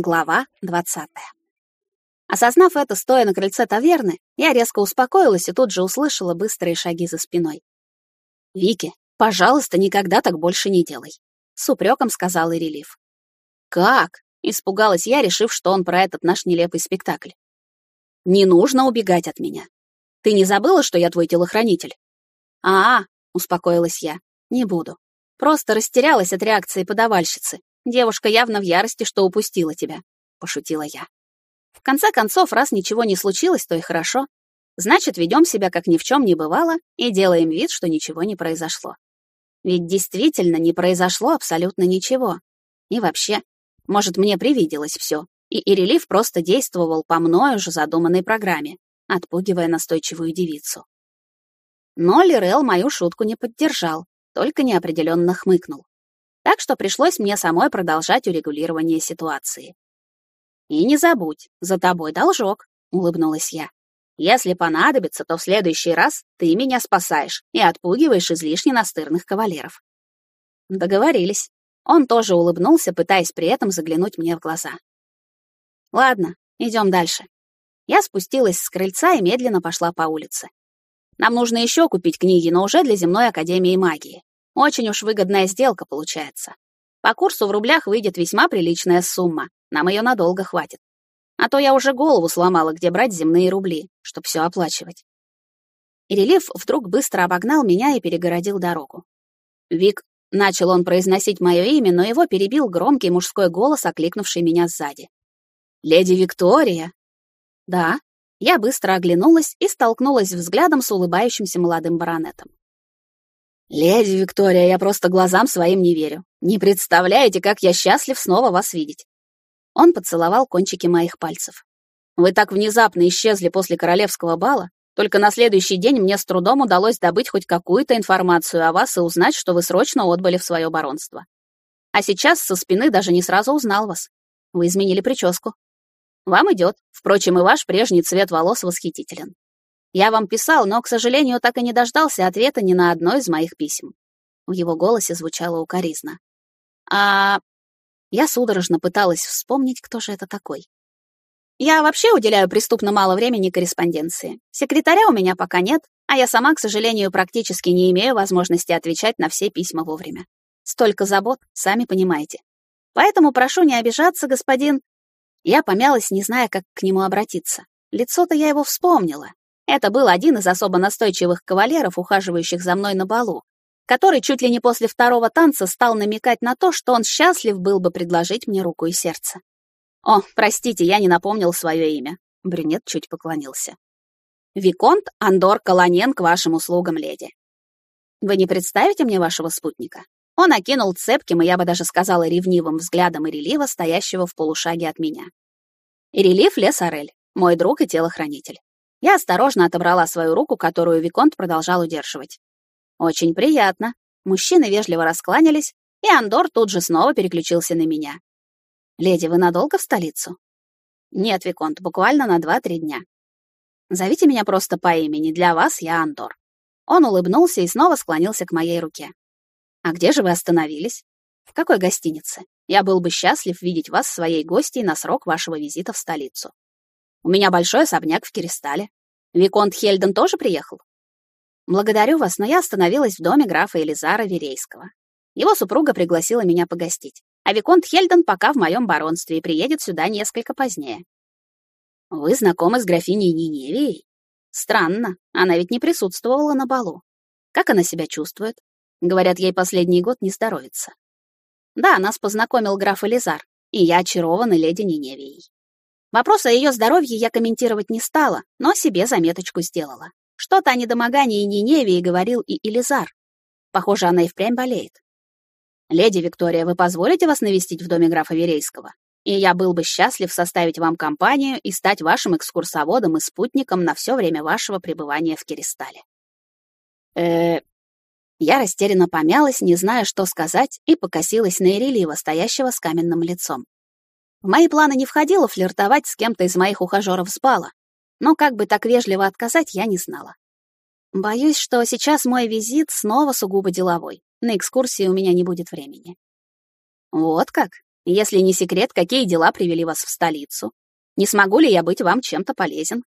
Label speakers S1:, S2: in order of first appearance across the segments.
S1: Глава 20. Осознав это, стоя на крыльце таверны, я резко успокоилась и тут же услышала быстрые шаги за спиной. «Вики, пожалуйста, никогда так больше не делай», — с упреком сказал Ирелив. «Как?» — испугалась я, решив, что он про этот наш нелепый спектакль. «Не нужно убегать от меня. Ты не забыла, что я твой телохранитель?» «А, -а — успокоилась я, — не буду. Просто растерялась от реакции подавальщицы. Девушка явно в ярости, что упустила тебя», — пошутила я. «В конце концов, раз ничего не случилось, то и хорошо. Значит, ведем себя, как ни в чем не бывало, и делаем вид, что ничего не произошло. Ведь действительно не произошло абсолютно ничего. И вообще, может, мне привиделось все, и Ирелив просто действовал по мною уже задуманной программе, отпугивая настойчивую девицу. Но Лирел мою шутку не поддержал, только неопределенно хмыкнул так что пришлось мне самой продолжать урегулирование ситуации. «И не забудь, за тобой должок», — улыбнулась я. «Если понадобится, то в следующий раз ты меня спасаешь и отпугиваешь излишне настырных кавалеров». Договорились. Он тоже улыбнулся, пытаясь при этом заглянуть мне в глаза. «Ладно, идем дальше». Я спустилась с крыльца и медленно пошла по улице. Нам нужно еще купить книги, но уже для Земной Академии Магии. Очень уж выгодная сделка получается. По курсу в рублях выйдет весьма приличная сумма. Нам ее надолго хватит. А то я уже голову сломала, где брать земные рубли, чтобы все оплачивать. И рельеф вдруг быстро обогнал меня и перегородил дорогу. Вик, начал он произносить мое имя, но его перебил громкий мужской голос, окликнувший меня сзади. «Леди Виктория?» «Да». Я быстро оглянулась и столкнулась взглядом с улыбающимся молодым баронетом. «Леди Виктория, я просто глазам своим не верю. Не представляете, как я счастлив снова вас видеть». Он поцеловал кончики моих пальцев. «Вы так внезапно исчезли после королевского бала. Только на следующий день мне с трудом удалось добыть хоть какую-то информацию о вас и узнать, что вы срочно отбыли в свое баронство. А сейчас со спины даже не сразу узнал вас. Вы изменили прическу. Вам идет. Впрочем, и ваш прежний цвет волос восхитителен. Я вам писал, но, к сожалению, так и не дождался ответа ни на одно из моих писем. В его голосе звучало укоризна. А я судорожно пыталась вспомнить, кто же это такой. Я вообще уделяю преступно мало времени корреспонденции. Секретаря у меня пока нет, а я сама, к сожалению, практически не имею возможности отвечать на все письма вовремя. Столько забот, сами понимаете. Поэтому прошу не обижаться, господин. Я помялась, не зная, как к нему обратиться. Лицо-то я его вспомнила. Это был один из особо настойчивых кавалеров, ухаживающих за мной на балу, который чуть ли не после второго танца стал намекать на то, что он счастлив был бы предложить мне руку и сердце. «О, простите, я не напомнил свое имя», — брюнет чуть поклонился. «Виконт Андор Колонен к вашим услугам, леди. Вы не представите мне вашего спутника?» Он окинул цепким, и я бы даже сказала ревнивым взглядом Ирелива, стоящего в полушаге от меня. Ирелив Лесарель, мой друг и телохранитель. Я осторожно отобрала свою руку, которую Виконт продолжал удерживать. «Очень приятно». Мужчины вежливо раскланялись, и Андор тут же снова переключился на меня. «Леди, вы надолго в столицу?» «Нет, Виконт, буквально на два-три дня. Зовите меня просто по имени, для вас я Андор». Он улыбнулся и снова склонился к моей руке. «А где же вы остановились? В какой гостинице? Я был бы счастлив видеть вас своей гостьей на срок вашего визита в столицу». У меня большой особняк в Киристале. Виконт Хельден тоже приехал? Благодарю вас, но я остановилась в доме графа Элизара Верейского. Его супруга пригласила меня погостить, а Виконт Хельден пока в моем баронстве и приедет сюда несколько позднее. Вы знакомы с графиней Ниневией? Странно, она ведь не присутствовала на балу. Как она себя чувствует? Говорят, ей последний год не здоровится. Да, нас познакомил граф Элизар, и я очарована леди Ниневией. Вопрос о ее здоровье я комментировать не стала, но себе заметочку сделала. Что-то о недомогании Ниневии говорил и Элизар. Похоже, она и впрямь болеет. «Леди Виктория, вы позволите вас навестить в доме графа Верейского? И я был бы счастлив составить вам компанию и стать вашим экскурсоводом и спутником на все время вашего пребывания в Киристале». э Я растерянно помялась, не зная, что сказать, и покосилась на Ирелива, стоящего с каменным лицом. В мои планы не входило флиртовать с кем-то из моих ухажеров с бала, но как бы так вежливо отказать, я не знала. Боюсь, что сейчас мой визит снова сугубо деловой. На экскурсии у меня не будет времени. Вот как? Если не секрет, какие дела привели вас в столицу? Не смогу ли я быть вам чем-то полезен?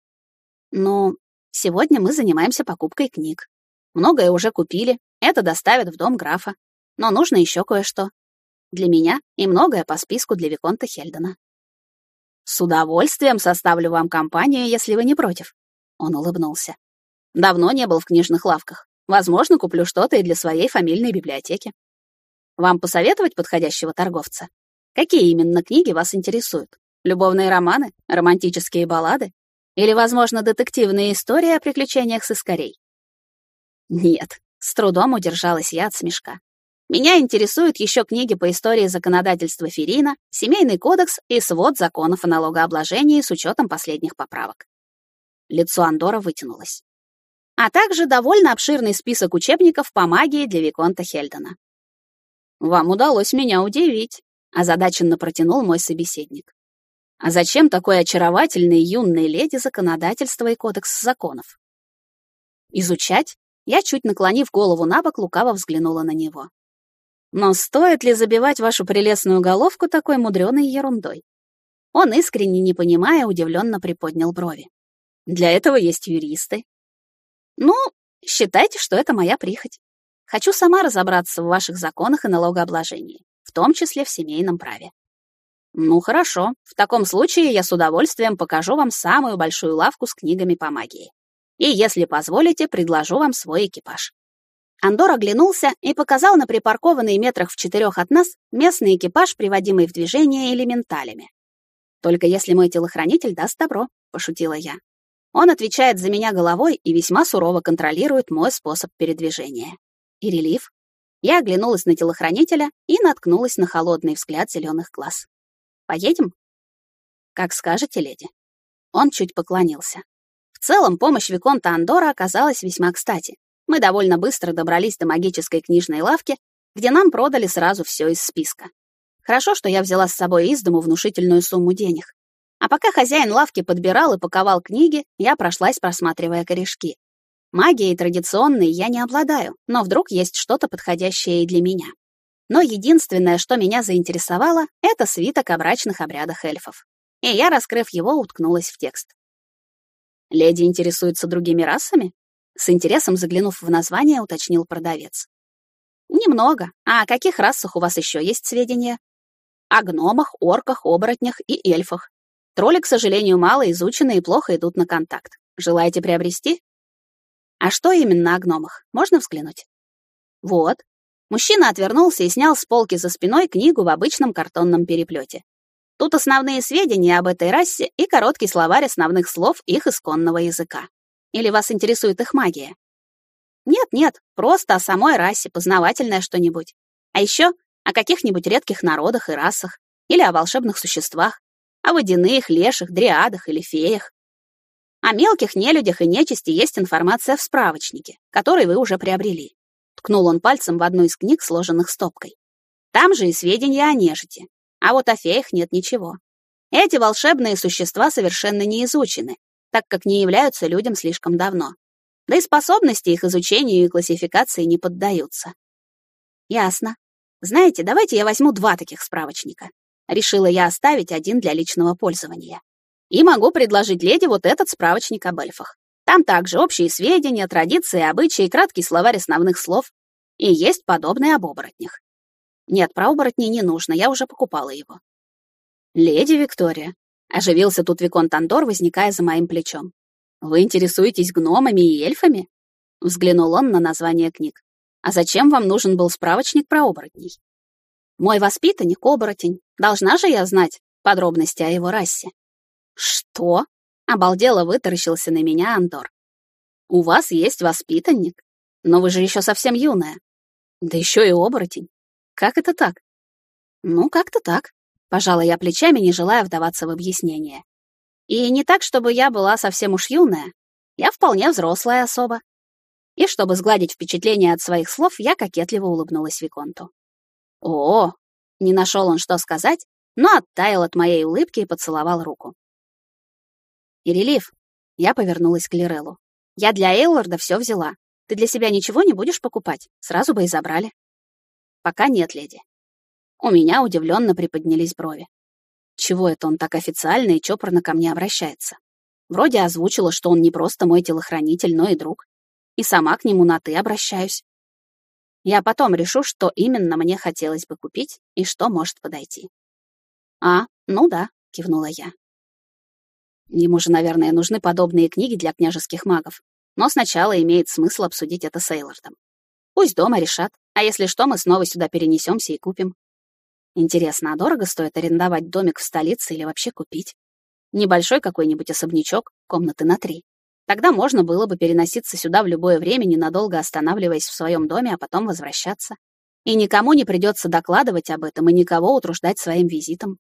S1: Ну, сегодня мы занимаемся покупкой книг. Многое уже купили, это доставят в дом графа. Но нужно еще кое-что. Для меня и многое по списку для Виконта Хельдена. С удовольствием составлю вам компанию, если вы не против. Он улыбнулся. Давно не был в книжных лавках. Возможно, куплю что-то и для своей фамильной библиотеки. Вам посоветовать подходящего торговца? Какие именно книги вас интересуют? Любовные романы? Романтические баллады? Или, возможно, детективные истории о приключениях с искорей? Нет, с трудом удержалась я от смешка. Меня интересуют еще книги по истории законодательства Ферина, Семейный кодекс и свод законов о налогообложении с учетом последних поправок. Лицо Андора вытянулось. А также довольно обширный список учебников по магии для Виконта Хельдена. «Вам удалось меня удивить», — озадаченно протянул мой собеседник. «А зачем такой очаровательной юной леди законодательство и кодекс законов?» «Изучать?» Я, чуть наклонив голову на бок, лукаво взглянула на него. «Но стоит ли забивать вашу прелестную головку такой мудреной ерундой?» Он, искренне не понимая, удивленно приподнял брови. Для этого есть юристы. Ну, считайте, что это моя прихоть. Хочу сама разобраться в ваших законах и налогообложении, в том числе в семейном праве. Ну хорошо, в таком случае я с удовольствием покажу вам самую большую лавку с книгами по магии. И, если позволите, предложу вам свой экипаж. Андор оглянулся и показал на припаркованный метрах в четырех от нас местный экипаж, приводимый в движение элементалями. «Только если мой телохранитель даст добро», — пошутила я. Он отвечает за меня головой и весьма сурово контролирует мой способ передвижения. И релиф. Я оглянулась на телохранителя и наткнулась на холодный взгляд зеленых глаз. «Поедем?» «Как скажете, леди». Он чуть поклонился. В целом, помощь Виконта Андора оказалась весьма кстати. Мы довольно быстро добрались до магической книжной лавки, где нам продали сразу все из списка. Хорошо, что я взяла с собой из дому внушительную сумму денег. А пока хозяин лавки подбирал и паковал книги, я прошлась, просматривая корешки. Магией традиционной я не обладаю, но вдруг есть что-то подходящее и для меня. Но единственное, что меня заинтересовало, это свиток о брачных обрядах эльфов. И я, раскрыв его, уткнулась в текст. «Леди интересуется другими расами?» С интересом заглянув в название, уточнил продавец. «Немного. А о каких расах у вас еще есть сведения?» «О гномах, орках, оборотнях и эльфах. Тролли, к сожалению, мало изучены и плохо идут на контакт. Желаете приобрести? А что именно о гномах? Можно взглянуть? Вот. Мужчина отвернулся и снял с полки за спиной книгу в обычном картонном переплете. Тут основные сведения об этой расе и короткий словарь основных слов их исконного языка. Или вас интересует их магия? Нет-нет, просто о самой расе, познавательное что-нибудь. А еще о каких-нибудь редких народах и расах, или о волшебных существах, о водяных, леших, дриадах или феях. О мелких нелюдях и нечисти есть информация в справочнике, который вы уже приобрели. Ткнул он пальцем в одну из книг, сложенных стопкой. Там же и сведения о нежити. А вот о феях нет ничего. Эти волшебные существа совершенно не изучены, так как не являются людям слишком давно. Да и способности их изучению и классификации не поддаются. Ясно. Знаете, давайте я возьму два таких справочника. Решила я оставить один для личного пользования. И могу предложить леди вот этот справочник об эльфах. Там также общие сведения, традиции, обычаи, краткий словарь основных слов. И есть подобные об оборотнях. Нет, про оборотней не нужно, я уже покупала его. «Леди Виктория», — оживился тут Виконт Андор, возникая за моим плечом. «Вы интересуетесь гномами и эльфами?» Взглянул он на название книг. «А зачем вам нужен был справочник про оборотней?» Мой воспитанник — оборотень. Должна же я знать подробности о его расе. Что? Обалдело вытаращился на меня Андор. У вас есть воспитанник? Но вы же еще совсем юная. Да еще и оборотень. Как это так? Ну, как-то так. Пожала я плечами, не желая вдаваться в объяснение. И не так, чтобы я была совсем уж юная. Я вполне взрослая особа. И чтобы сгладить впечатление от своих слов, я кокетливо улыбнулась Виконту. О, не нашел он, что сказать, но оттаял от моей улыбки и поцеловал руку. Ирелив, я повернулась к Лиреллу. Я для Эйлорда все взяла. Ты для себя ничего не будешь покупать? Сразу бы и забрали. Пока нет, леди. У меня удивленно приподнялись брови. Чего это он так официально и чопорно ко мне обращается? Вроде озвучила, что он не просто мой телохранитель, но и друг. И сама к нему на «ты» обращаюсь. Я потом решу, что именно мне хотелось бы купить и что может подойти. «А, ну да», — кивнула я. Ему же, наверное, нужны подобные книги для княжеских магов. Но сначала имеет смысл обсудить это с Эйлордом. Пусть дома решат, а если что, мы снова сюда перенесемся и купим. Интересно, а дорого стоит арендовать домик в столице или вообще купить? Небольшой какой-нибудь особнячок, комнаты на три. Тогда можно было бы переноситься сюда в любое время, ненадолго останавливаясь в своем доме, а потом возвращаться. И никому не придется докладывать об этом и никого утруждать своим визитом.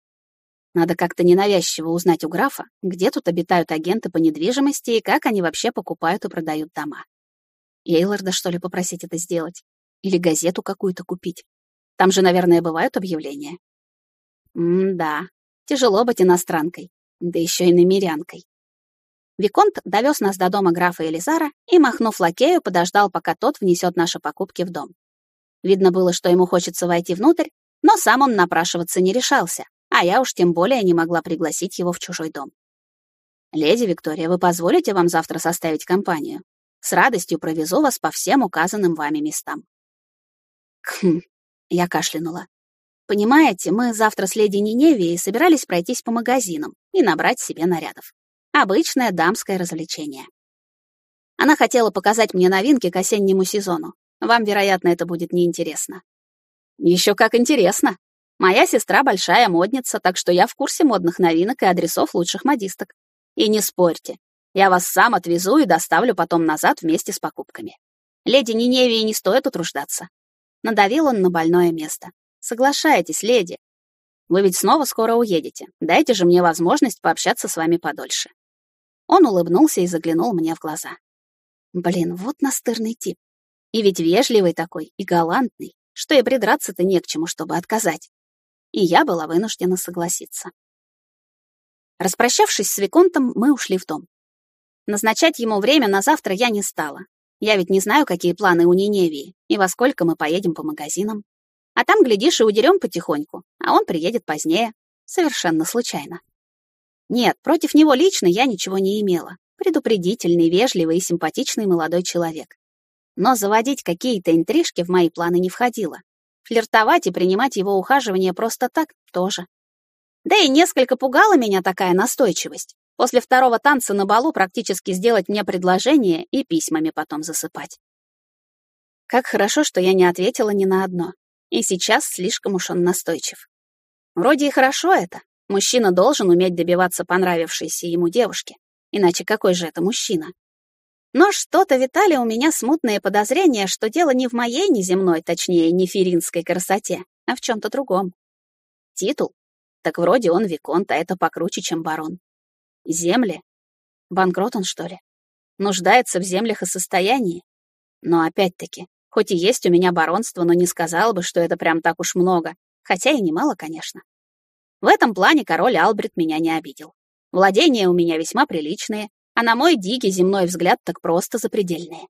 S1: Надо как-то ненавязчиво узнать у графа, где тут обитают агенты по недвижимости и как они вообще покупают и продают дома. Эйлорда, что ли, попросить это сделать? Или газету какую-то купить? Там же, наверное, бывают объявления. М-да, тяжело быть иностранкой, да еще и намерянкой. Виконт довез нас до дома графа Элизара и, махнув лакею, подождал, пока тот внесет наши покупки в дом. Видно было, что ему хочется войти внутрь, но сам он напрашиваться не решался, а я уж тем более не могла пригласить его в чужой дом. «Леди Виктория, вы позволите вам завтра составить компанию? С радостью провезу вас по всем указанным вами местам». «Хм», — я кашлянула. «Понимаете, мы завтра с леди Ниневией собирались пройтись по магазинам и набрать себе нарядов. Обычное дамское развлечение. Она хотела показать мне новинки к осеннему сезону. Вам, вероятно, это будет неинтересно». «Еще как интересно!» Моя сестра большая модница, так что я в курсе модных новинок и адресов лучших модисток. И не спорьте, я вас сам отвезу и доставлю потом назад вместе с покупками. Леди Ниневии не стоит утруждаться. Надавил он на больное место. Соглашайтесь, леди. Вы ведь снова скоро уедете. Дайте же мне возможность пообщаться с вами подольше. Он улыбнулся и заглянул мне в глаза. Блин, вот настырный тип. И ведь вежливый такой, и галантный, что и придраться-то не к чему, чтобы отказать и я была вынуждена согласиться. Распрощавшись с Виконтом, мы ушли в дом. Назначать ему время на завтра я не стала. Я ведь не знаю, какие планы у Ниневии и во сколько мы поедем по магазинам. А там, глядишь, и удерем потихоньку, а он приедет позднее, совершенно случайно. Нет, против него лично я ничего не имела. Предупредительный, вежливый и симпатичный молодой человек. Но заводить какие-то интрижки в мои планы не входило. Флиртовать и принимать его ухаживание просто так тоже. Да и несколько пугала меня такая настойчивость. После второго танца на балу практически сделать мне предложение и письмами потом засыпать. Как хорошо, что я не ответила ни на одно. И сейчас слишком уж он настойчив. Вроде и хорошо это. Мужчина должен уметь добиваться понравившейся ему девушки. Иначе какой же это мужчина? Но что-то витали у меня смутные подозрения, что дело не в моей неземной, точнее, неферинской красоте, а в чем-то другом. Титул? Так вроде он виконт, а это покруче, чем барон. Земли? Банкрот он, что ли? Нуждается в землях и состоянии? Но опять-таки, хоть и есть у меня баронство, но не сказал бы, что это прям так уж много, хотя и немало, конечно. В этом плане король Албрит меня не обидел. Владения у меня весьма приличные, а на мой дикий земной взгляд так просто запредельные.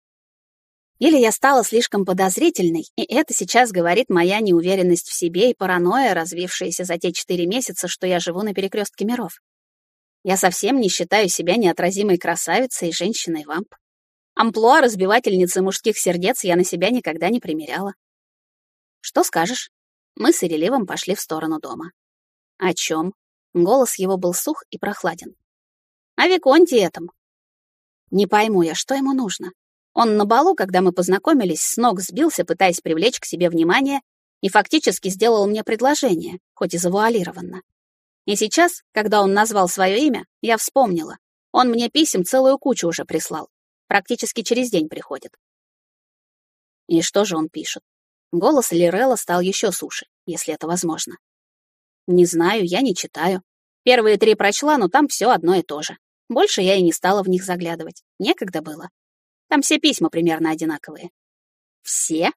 S1: Или я стала слишком подозрительной, и это сейчас говорит моя неуверенность в себе и паранойя, развившаяся за те четыре месяца, что я живу на перекрестке миров. Я совсем не считаю себя неотразимой красавицей и женщиной-вамп. Амплуа разбивательницы мужских сердец я на себя никогда не примеряла. Что скажешь? Мы с Иреливом пошли в сторону дома. О чем? Голос его был сух и прохладен. О Виконте этом. Не пойму я, что ему нужно. Он на балу, когда мы познакомились, с ног сбился, пытаясь привлечь к себе внимание, и фактически сделал мне предложение, хоть и завуалированно. И сейчас, когда он назвал свое имя, я вспомнила. Он мне писем целую кучу уже прислал. Практически через день приходит. И что же он пишет? Голос Лирелла стал еще суше, если это возможно. Не знаю, я не читаю. Первые три прочла, но там все одно и то же. Больше я и не стала в них заглядывать. Некогда было. Там все письма примерно одинаковые. Все?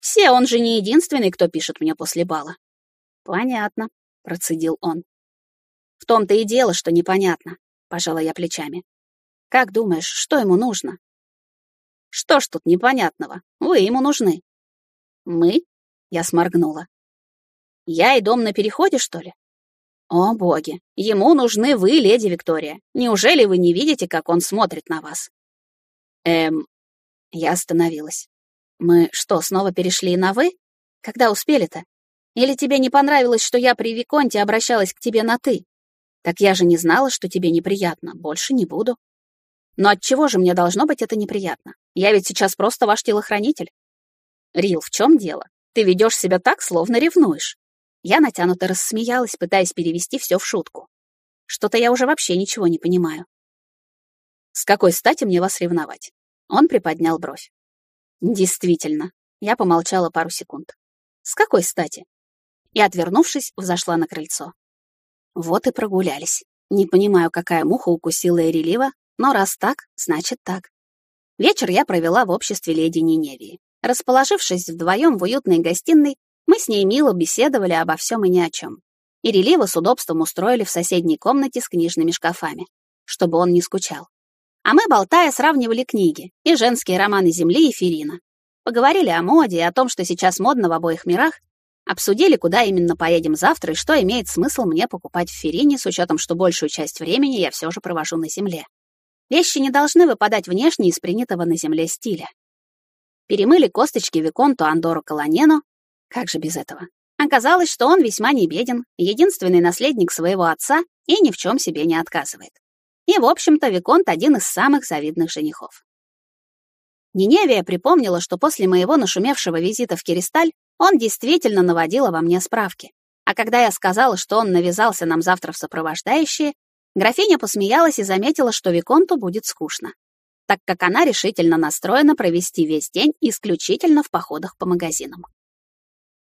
S1: Все, он же не единственный, кто пишет мне после бала. Понятно, процедил он. В том-то и дело, что непонятно, пожала я плечами. Как думаешь, что ему нужно? Что ж тут непонятного? Вы ему нужны. Мы? Я сморгнула. Я и дом на переходе, что ли? О, боги, ему нужны вы, леди Виктория. Неужели вы не видите, как он смотрит на вас? Эм, я остановилась. Мы что, снова перешли на «вы»? Когда успели-то? Или тебе не понравилось, что я при Виконте обращалась к тебе на «ты»? Так я же не знала, что тебе неприятно. Больше не буду. Но от чего же мне должно быть это неприятно? Я ведь сейчас просто ваш телохранитель. Рил, в чем дело? Ты ведешь себя так, словно ревнуешь. Я натянуто рассмеялась, пытаясь перевести все в шутку. Что-то я уже вообще ничего не понимаю. С какой стати мне вас ревновать? Он приподнял бровь. Действительно. Я помолчала пару секунд. С какой стати? И, отвернувшись, взошла на крыльцо. Вот и прогулялись. Не понимаю, какая муха укусила Эрелива, но раз так, значит так. Вечер я провела в обществе леди Ниневии. Расположившись вдвоем в уютной гостиной, мы с ней мило беседовали обо всем и ни о чем. И с удобством устроили в соседней комнате с книжными шкафами, чтобы он не скучал. А мы, болтая, сравнивали книги и женские романы Земли и Ферина. Поговорили о моде и о том, что сейчас модно в обоих мирах, обсудили, куда именно поедем завтра и что имеет смысл мне покупать в Ферине, с учетом, что большую часть времени я все же провожу на Земле. Вещи не должны выпадать внешне из принятого на Земле стиля. Перемыли косточки Виконту Андору Колонену. Как же без этого? Оказалось, что он весьма не беден, единственный наследник своего отца и ни в чем себе не отказывает. И, в общем-то, Виконт один из самых завидных женихов. Ниневия припомнила, что после моего нашумевшего визита в Киристаль он действительно наводил во мне справки. А когда я сказала, что он навязался нам завтра в сопровождающие, графиня посмеялась и заметила, что Виконту будет скучно, так как она решительно настроена провести весь день исключительно в походах по магазинам.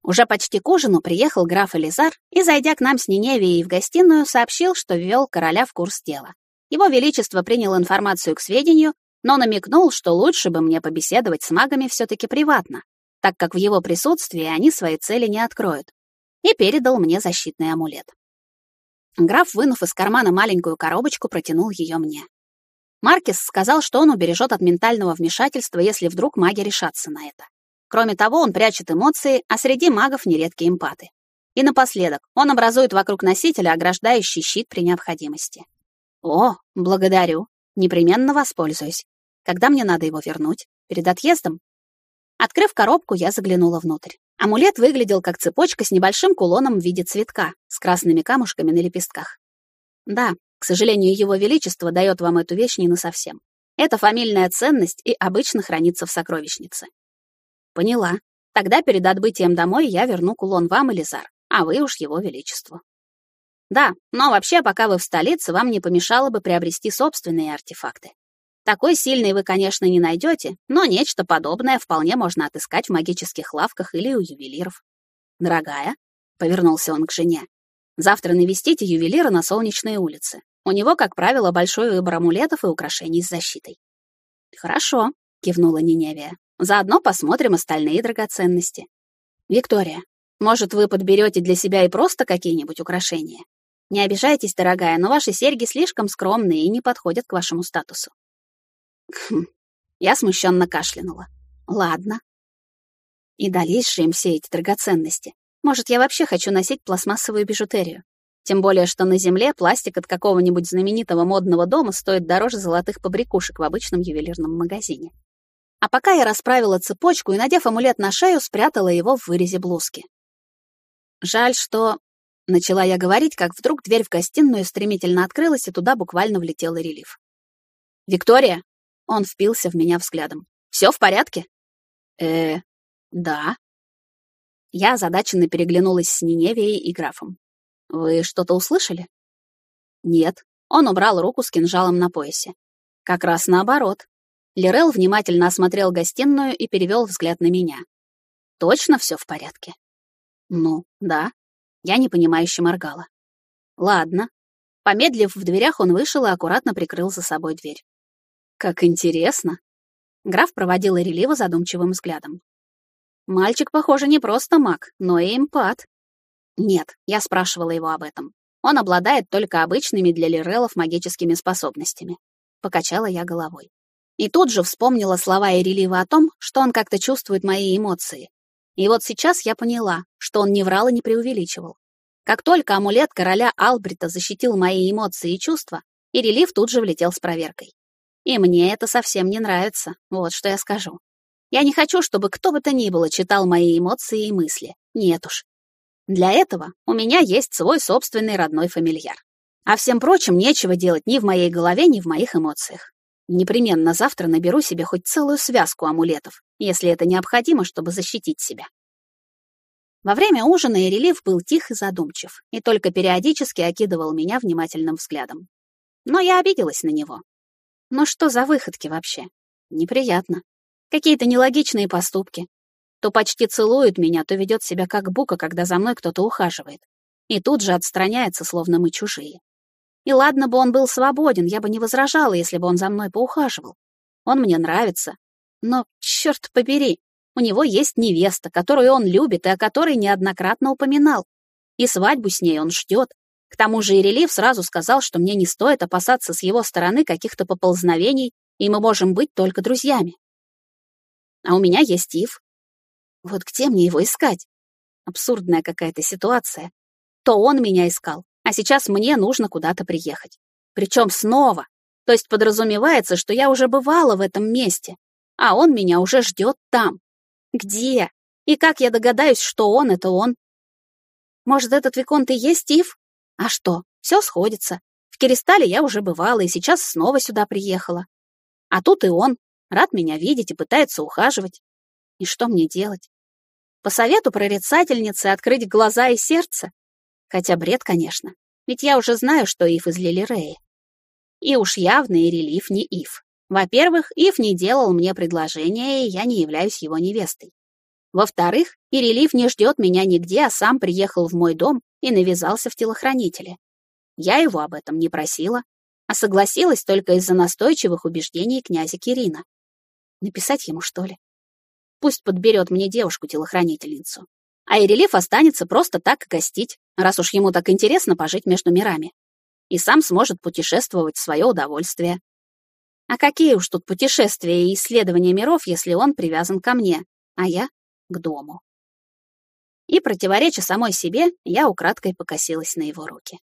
S1: Уже почти к ужину приехал граф Элизар и, зайдя к нам с Ниневией в гостиную, сообщил, что ввел короля в курс дела. Его Величество принял информацию к сведению, но намекнул, что лучше бы мне побеседовать с магами все-таки приватно, так как в его присутствии они свои цели не откроют, и передал мне защитный амулет. Граф, вынув из кармана маленькую коробочку, протянул ее мне. Маркис сказал, что он убережет от ментального вмешательства, если вдруг маги решатся на это. Кроме того, он прячет эмоции, а среди магов нередки эмпаты. И напоследок, он образует вокруг носителя ограждающий щит при необходимости. О, благодарю. Непременно воспользуюсь. Когда мне надо его вернуть? Перед отъездом? Открыв коробку, я заглянула внутрь. Амулет выглядел как цепочка с небольшим кулоном в виде цветка с красными камушками на лепестках. Да, к сожалению, его величество дает вам эту вещь не насовсем. Это фамильная ценность и обычно хранится в сокровищнице. Поняла. Тогда перед отбытием домой я верну кулон вам, Элизар, а вы уж его величеству. Да, но вообще, пока вы в столице, вам не помешало бы приобрести собственные артефакты. Такой сильный вы, конечно, не найдете, но нечто подобное вполне можно отыскать в магических лавках или у ювелиров. Дорогая, повернулся он к жене. Завтра навестите ювелира на Солнечной улице. У него, как правило, большой выбор амулетов и украшений с защитой. Хорошо, кивнула Ниневия. Заодно посмотрим остальные драгоценности. Виктория, может, вы подберете для себя и просто какие-нибудь украшения? Не обижайтесь, дорогая, но ваши серьги слишком скромные и не подходят к вашему статусу. Хм. Я смущенно кашлянула. Ладно. И дались же им все эти драгоценности. Может, я вообще хочу носить пластмассовую бижутерию. Тем более, что на Земле пластик от какого-нибудь знаменитого модного дома стоит дороже золотых побрякушек в обычном ювелирном магазине. А пока я расправила цепочку и, надев амулет на шею, спрятала его в вырезе блузки. Жаль, что Начала я говорить, как вдруг дверь в гостиную стремительно открылась, и туда буквально влетел релиф. «Виктория!» Он впился в меня взглядом. «Все в порядке?» э да». Я озадаченно переглянулась с Ниневией и графом. «Вы что-то услышали?» «Нет». Он убрал руку с кинжалом на поясе. «Как раз наоборот». Лирел внимательно осмотрел гостиную и перевел взгляд на меня. «Точно все в порядке?» «Ну, да», я непонимающе моргала. Ладно. Помедлив в дверях, он вышел и аккуратно прикрыл за собой дверь. Как интересно. Граф проводил Эрелива задумчивым взглядом. Мальчик, похоже, не просто маг, но и эмпат. Нет, я спрашивала его об этом. Он обладает только обычными для лирелов магическими способностями. Покачала я головой. И тут же вспомнила слова Эрелива о том, что он как-то чувствует мои эмоции. И вот сейчас я поняла, что он не врал и не преувеличивал. Как только амулет короля Албрита защитил мои эмоции и чувства, и релиф тут же влетел с проверкой. И мне это совсем не нравится, вот что я скажу. Я не хочу, чтобы кто бы то ни было читал мои эмоции и мысли. Нет уж. Для этого у меня есть свой собственный родной фамильяр. А всем прочим нечего делать ни в моей голове, ни в моих эмоциях. Непременно завтра наберу себе хоть целую связку амулетов, если это необходимо, чтобы защитить себя. Во время ужина Ирелив был тих и задумчив, и только периодически окидывал меня внимательным взглядом. Но я обиделась на него. Но что за выходки вообще? Неприятно. Какие-то нелогичные поступки. То почти целует меня, то ведет себя как бука, когда за мной кто-то ухаживает. И тут же отстраняется, словно мы чужие. И ладно бы он был свободен, я бы не возражала, если бы он за мной поухаживал. Он мне нравится. Но, черт побери, у него есть невеста, которую он любит и о которой неоднократно упоминал. И свадьбу с ней он ждет. К тому же Ирелив сразу сказал, что мне не стоит опасаться с его стороны каких-то поползновений, и мы можем быть только друзьями. А у меня есть Ив. Вот где мне его искать? Абсурдная какая-то ситуация. То он меня искал, а сейчас мне нужно куда-то приехать. Причем снова. То есть подразумевается, что я уже бывала в этом месте, а он меня уже ждет там. Где? И как я догадаюсь, что он — это он? Может, этот Виконт и есть Стив? А что, все сходится. В Киристале я уже бывала и сейчас снова сюда приехала. А тут и он, рад меня видеть и пытается ухаживать. И что мне делать? По совету прорицательницы открыть глаза и сердце? Хотя бред, конечно. Ведь я уже знаю, что Ив из Лилиреи. И уж явно и релиф не Ив. Во-первых, Ив не делал мне предложения, и я не являюсь его невестой. Во-вторых, и релиф не ждет меня нигде, а сам приехал в мой дом и навязался в телохранителе. Я его об этом не просила, а согласилась только из-за настойчивых убеждений князя Кирина. Написать ему, что ли? Пусть подберет мне девушку-телохранительницу а Ирелиф останется просто так гостить, раз уж ему так интересно пожить между мирами. И сам сможет путешествовать в свое удовольствие. А какие уж тут путешествия и исследования миров, если он привязан ко мне, а я — к дому. И, противореча самой себе, я украдкой покосилась на его руки.